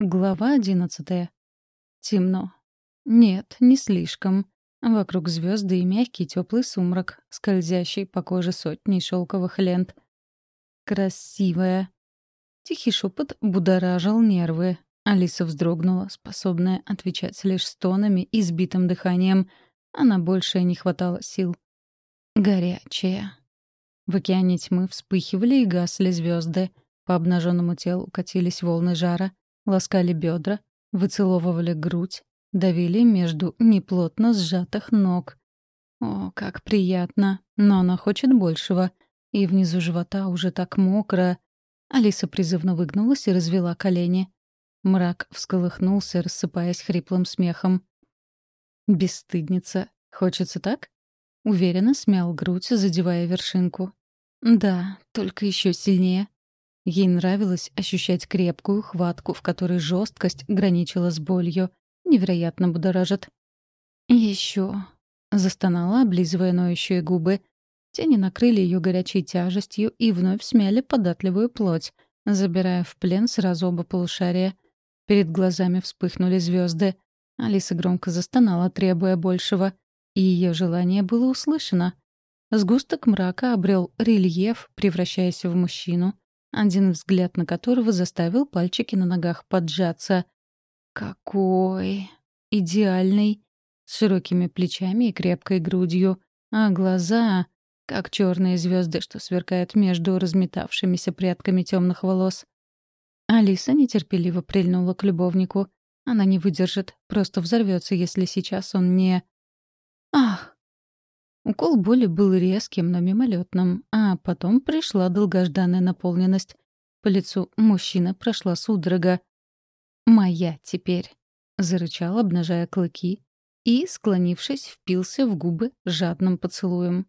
Глава одиннадцатая. Темно. Нет, не слишком. Вокруг звезды и мягкий теплый сумрак, скользящий по коже сотней шелковых лент. Красивая. Тихий шепот будоражил нервы. Алиса вздрогнула, способная отвечать лишь стонами и сбитым дыханием. Она больше не хватало сил. Горячая. В океане тьмы вспыхивали и гасли звезды. По обнаженному телу катились волны жара — ласкали бедра, выцеловывали грудь, давили между неплотно сжатых ног. О, как приятно! Но она хочет большего. И внизу живота уже так мокро. Алиса призывно выгнулась и развела колени. Мрак всколыхнулся, рассыпаясь хриплым смехом. «Бесстыдница. Хочется так?» Уверенно смял грудь, задевая вершинку. «Да, только еще сильнее. Ей нравилось ощущать крепкую хватку, в которой жесткость граничила с болью. Невероятно будоражит. Еще, застонала, облизывая ноющие губы. Тени накрыли ее горячей тяжестью и вновь смяли податливую плоть, забирая в плен сразу оба полушария. Перед глазами вспыхнули звезды. Алиса громко застонала, требуя большего. И ее желание было услышано. Сгусток мрака обрел рельеф, превращаясь в мужчину — один взгляд на которого заставил пальчики на ногах поджаться. Какой идеальный, с широкими плечами и крепкой грудью, а глаза как черные звезды, что сверкают между разметавшимися прядками темных волос. Алиса нетерпеливо прильнула к любовнику. Она не выдержит, просто взорвется, если сейчас он не... Ах! Укол боли был резким, но мимолетным, а потом пришла долгожданная наполненность. По лицу мужчины прошла судорога. «Моя теперь», — зарычал, обнажая клыки, и, склонившись, впился в губы жадным поцелуем.